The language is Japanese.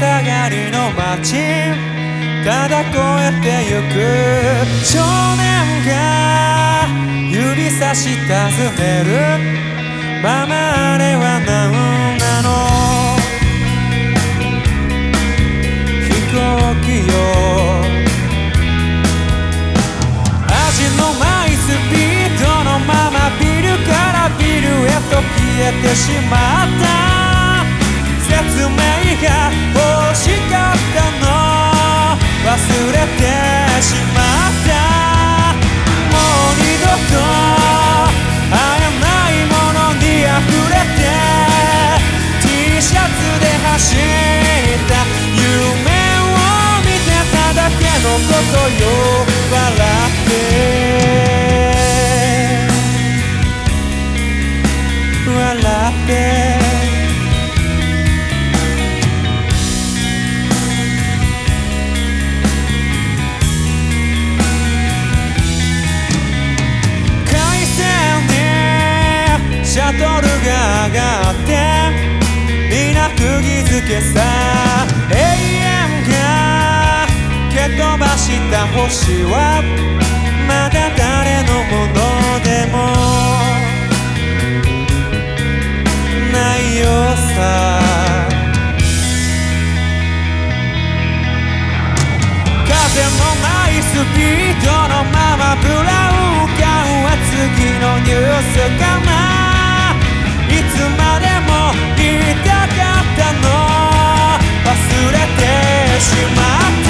下がりの街ただ越えてゆく少年が指差し尋ねるママあれは何なの？飛行機よ。味のないスピードのままビルからビルへと消えてしまった。説明がシャトルが上がって皆釘付けさ星はまだ誰のものでも。ないよさ。風もないスピードのままブラウンガンは次のニュースかな。いつまでも言いたかったの。忘れてしまった。